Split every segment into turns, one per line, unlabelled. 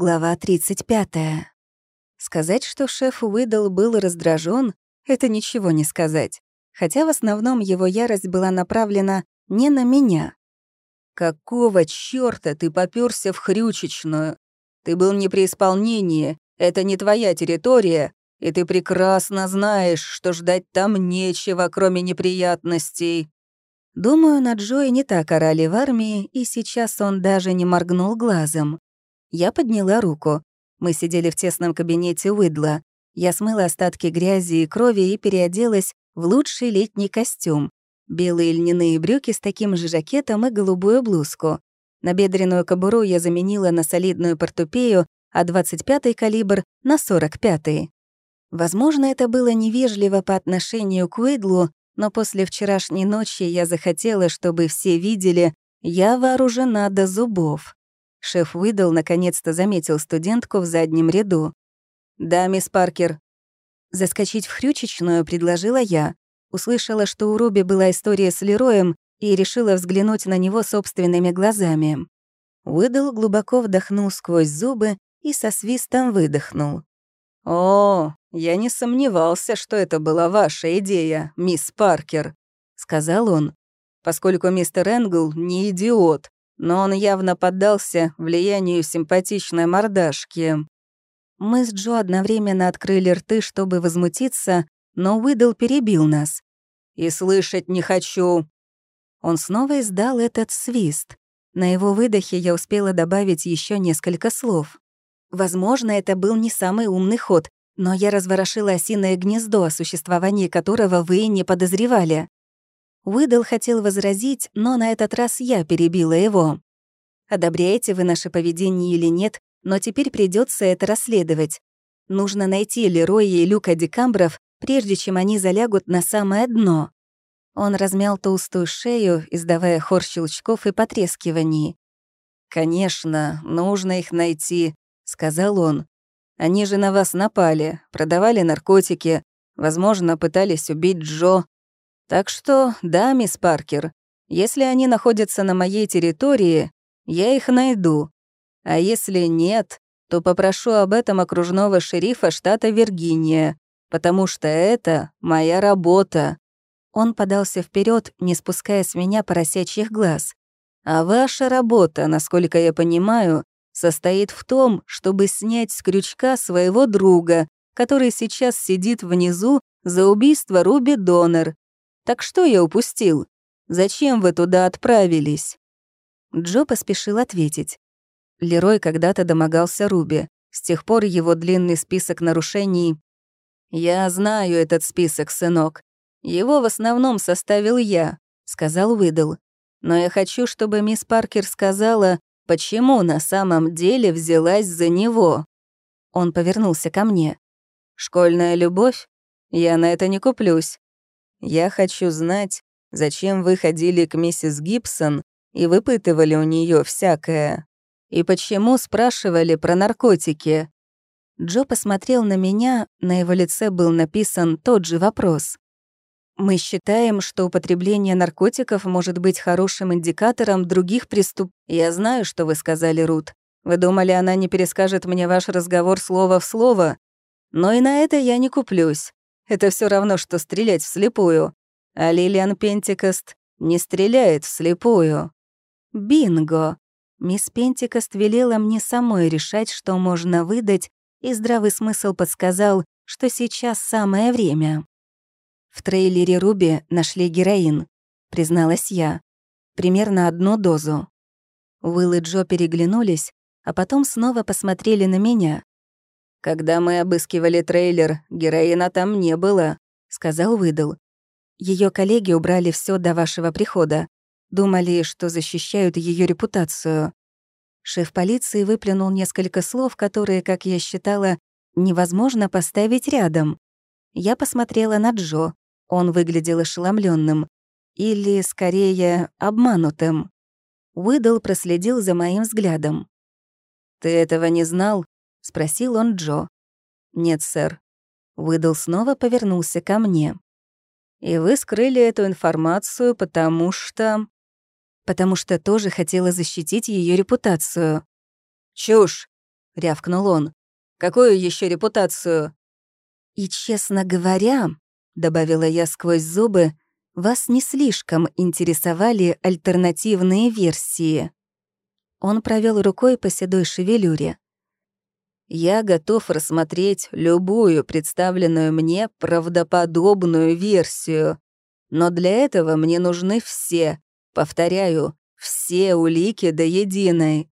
Глава 35. Сказать, что шеф Уидл был раздражен, это ничего не сказать. Хотя в основном его ярость была направлена не на меня. «Какого чёрта ты попёрся в хрючечную? Ты был не при исполнении, это не твоя территория, и ты прекрасно знаешь, что ждать там нечего, кроме неприятностей». Думаю, на Джои не так орали в армии, и сейчас он даже не моргнул глазом. Я подняла руку. Мы сидели в тесном кабинете Уидла. Я смыла остатки грязи и крови и переоделась в лучший летний костюм. Белые льняные брюки с таким же жакетом и голубую блузку. На бедренную кобуру я заменила на солидную портупею, а 25-й калибр — на 45-й. Возможно, это было невежливо по отношению к Уидлу, но после вчерашней ночи я захотела, чтобы все видели, я вооружена до зубов. Шеф Уидл наконец-то заметил студентку в заднем ряду. «Да, мисс Паркер». Заскочить в хрючечную предложила я. Услышала, что у Руби была история с Лероем, и решила взглянуть на него собственными глазами. Уидл глубоко вдохнул сквозь зубы и со свистом выдохнул. «О, я не сомневался, что это была ваша идея, мисс Паркер», — сказал он, «поскольку мистер Энгл не идиот, но он явно поддался влиянию симпатичной мордашки. Мы с Джо одновременно открыли рты, чтобы возмутиться, но Уидл перебил нас. «И слышать не хочу!» Он снова издал этот свист. На его выдохе я успела добавить еще несколько слов. Возможно, это был не самый умный ход, но я разворошила осиное гнездо, о существовании которого вы не подозревали. Уидл хотел возразить, но на этот раз я перебила его. Одобряете вы наше поведение или нет, но теперь придется это расследовать. Нужно найти Лероя и Люка Декамбров, прежде чем они залягут на самое дно. Он размял толстую шею, издавая хор щелчков и потрескиваний. «Конечно, нужно их найти», — сказал он. «Они же на вас напали, продавали наркотики, возможно, пытались убить Джо, так что, да, мисс Паркер, если они находятся на моей территории, я их найду. А если нет, то попрошу об этом окружного шерифа штата Виргиния, потому что это моя работа». Он подался вперед, не спуская с меня поросячьих глаз. «А ваша работа, насколько я понимаю, состоит в том, чтобы снять с крючка своего друга, который сейчас сидит внизу за убийство Руби Донор так что я упустил? Зачем вы туда отправились?» Джо поспешил ответить. Лерой когда-то домогался Руби. С тех пор его длинный список нарушений... «Я знаю этот список, сынок. Его в основном составил я», — сказал Уидл. «Но я хочу, чтобы мисс Паркер сказала, почему на самом деле взялась за него». Он повернулся ко мне. «Школьная любовь? Я на это не куплюсь. Я хочу знать, зачем вы ходили к миссис Гибсон и выпытывали у нее всякое. И почему спрашивали про наркотики?» Джо посмотрел на меня, на его лице был написан тот же вопрос. «Мы считаем, что употребление наркотиков может быть хорошим индикатором других преступ...» «Я знаю, что вы сказали, Рут. Вы думали, она не перескажет мне ваш разговор слово в слово? Но и на это я не куплюсь. Это все равно, что стрелять вслепую. А Лилиан Пентикост не стреляет вслепую. Бинго! Мисс Пентикост велела мне самой решать, что можно выдать, и здравый смысл подсказал, что сейчас самое время. В трейлере Руби нашли героин, призналась я. Примерно одну дозу. Уилл и Джо переглянулись, а потом снова посмотрели на меня. «Когда мы обыскивали трейлер, героина там не было», — сказал Выдал. Ее коллеги убрали все до вашего прихода. Думали, что защищают ее репутацию. Шеф полиции выплюнул несколько слов, которые, как я считала, невозможно поставить рядом. Я посмотрела на Джо. Он выглядел ошеломленным, Или, скорее, обманутым. Выдал проследил за моим взглядом. «Ты этого не знал?» — спросил он Джо. «Нет, сэр». Выдал снова повернулся ко мне. «И вы скрыли эту информацию, потому что...» «Потому что тоже хотела защитить ее репутацию». «Чушь!» — рявкнул он. «Какую еще репутацию?» «И, честно говоря», — добавила я сквозь зубы, «вас не слишком интересовали альтернативные версии». Он провел рукой по седой шевелюре. «Я готов рассмотреть любую представленную мне правдоподобную версию, но для этого мне нужны все, повторяю, все улики до единой.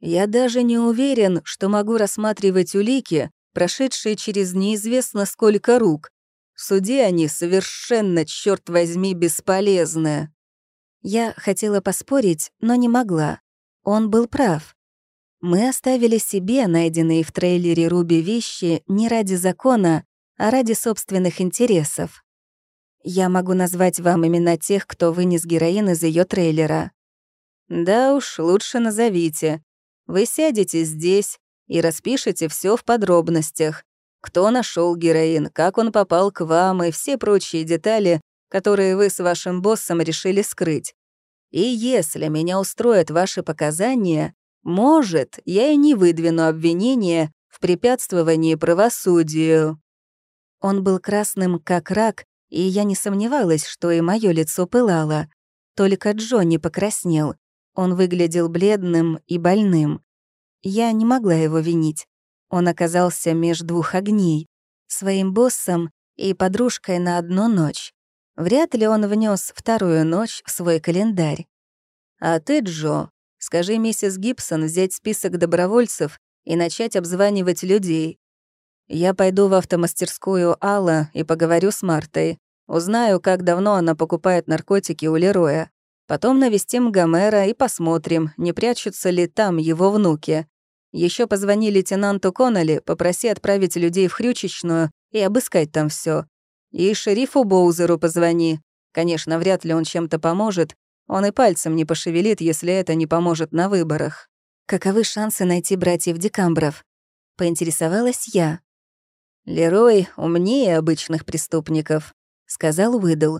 Я даже не уверен, что могу рассматривать улики, прошедшие через неизвестно сколько рук. В суде они совершенно, черт возьми, бесполезны. Я хотела поспорить, но не могла. Он был прав. Мы оставили себе найденные в трейлере Руби вещи не ради закона, а ради собственных интересов. Я могу назвать вам имена тех, кто вынес героин из ее трейлера. Да уж, лучше назовите. Вы сядете здесь и распишете все в подробностях. Кто нашел героин, как он попал к вам и все прочие детали, которые вы с вашим боссом решили скрыть. И если меня устроят ваши показания, может, я и не выдвину обвинение в препятствовании правосудию». Он был красным, как рак, и я не сомневалась, что и мое лицо пылало. Только Джо не покраснел. Он выглядел бледным и больным. Я не могла его винить. Он оказался меж двух огней, своим боссом и подружкой на одну ночь. Вряд ли он внес вторую ночь в свой календарь. «А ты, Джо, скажи миссис Гибсон взять список добровольцев и начать обзванивать людей. Я пойду в автомастерскую Алла и поговорю с Мартой. Узнаю, как давно она покупает наркотики у Лероя. Потом навестим Гомера и посмотрим, не прячутся ли там его внуки. Еще позвони лейтенанту Конноли, попроси отправить людей в Хрючечную и обыскать там все. И шерифу Боузеру позвони. Конечно, вряд ли он чем-то поможет. Он и пальцем не пошевелит, если это не поможет на выборах. Каковы шансы найти братьев Декамбров? Поинтересовалась я. «Лерой умнее обычных преступников», — сказал Уидл.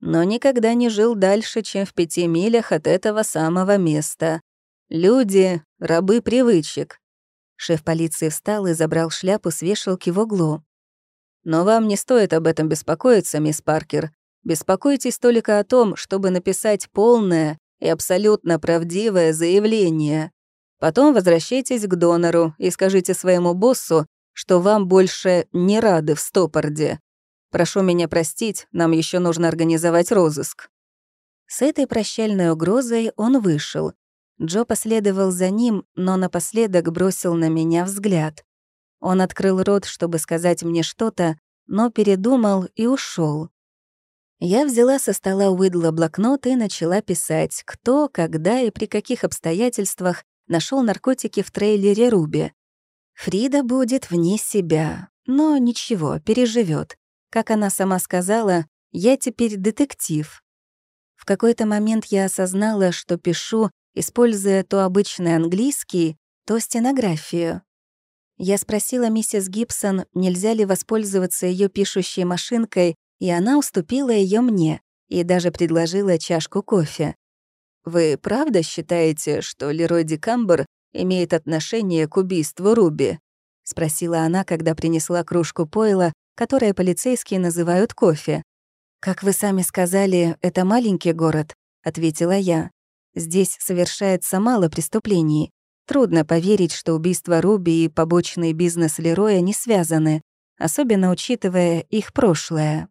«Но никогда не жил дальше, чем в пяти милях от этого самого места. Люди — рабы привычек». Шеф полиции встал и забрал шляпу с вешалки в углу. «Но вам не стоит об этом беспокоиться, мисс Паркер. Беспокойтесь только о том, чтобы написать полное и абсолютно правдивое заявление. Потом возвращайтесь к донору и скажите своему боссу, что вам больше не рады в Стопорде. Прошу меня простить, нам еще нужно организовать розыск». С этой прощальной угрозой он вышел. Джо последовал за ним, но напоследок бросил на меня взгляд. Он открыл рот, чтобы сказать мне что-то, но передумал и ушел. Я взяла со стола Уидла блокнот и начала писать, кто, когда и при каких обстоятельствах нашел наркотики в трейлере Руби. Фрида будет вне себя, но ничего, переживет. Как она сама сказала, я теперь детектив. В какой-то момент я осознала, что пишу, используя то обычный английский, то стенографию. Я спросила миссис Гибсон, нельзя ли воспользоваться ее пишущей машинкой, и она уступила ее мне и даже предложила чашку кофе. «Вы правда считаете, что Лерой Дикамбер имеет отношение к убийству Руби?» — спросила она, когда принесла кружку пойла, которое полицейские называют кофе. «Как вы сами сказали, это маленький город», — ответила я. «Здесь совершается мало преступлений. Трудно поверить, что убийство Руби и побочный бизнес Лероя не связаны, особенно учитывая их прошлое».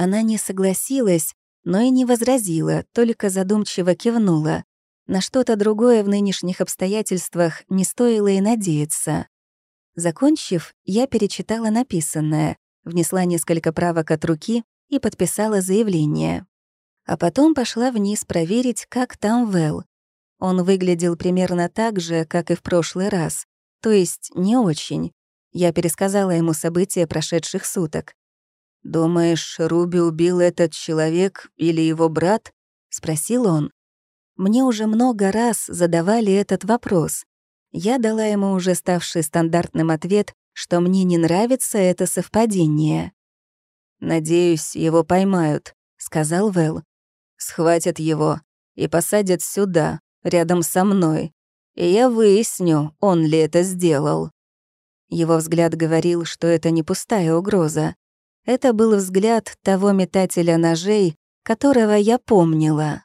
Она не согласилась, но и не возразила, только задумчиво кивнула. На что-то другое в нынешних обстоятельствах не стоило и надеяться. Закончив, я перечитала написанное, внесла несколько правок от руки и подписала заявление. А потом пошла вниз проверить, как там Вэл. Он выглядел примерно так же, как и в прошлый раз, то есть не очень. Я пересказала ему события прошедших суток. «Думаешь, Руби убил этот человек или его брат?» — спросил он. Мне уже много раз задавали этот вопрос. Я дала ему уже ставший стандартным ответ, что мне не нравится это совпадение. «Надеюсь, его поймают», — сказал Вэл. «Схватят его и посадят сюда, рядом со мной. и я выясню, он ли это сделал». Его взгляд говорил, что это не пустая угроза. Это был взгляд того метателя ножей, которого я помнила.